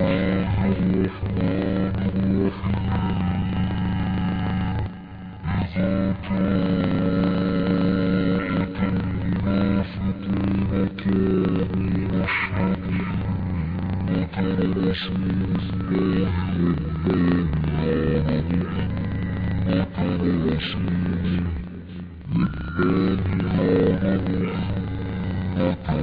Uh, I will, uh...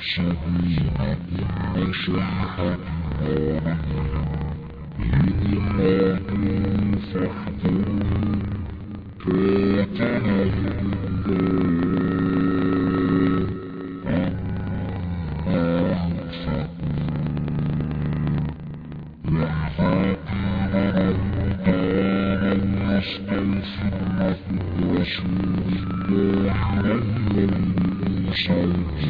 المحسوبين أصلحت ظالمهم إن ماتوا فاحذرهم قاتلهم الله عما يصفون والذين رمضان في رسول الله وهو المرسلون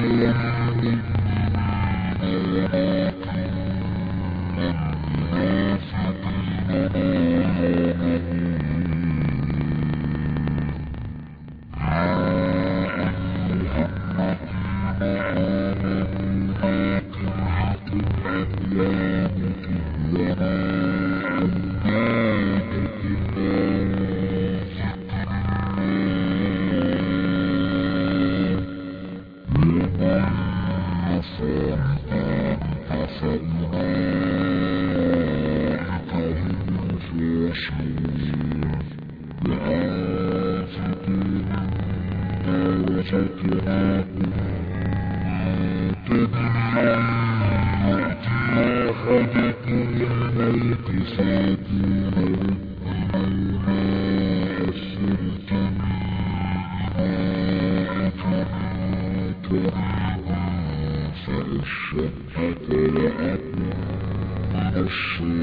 Yeah. حتى لأطلع من الصراط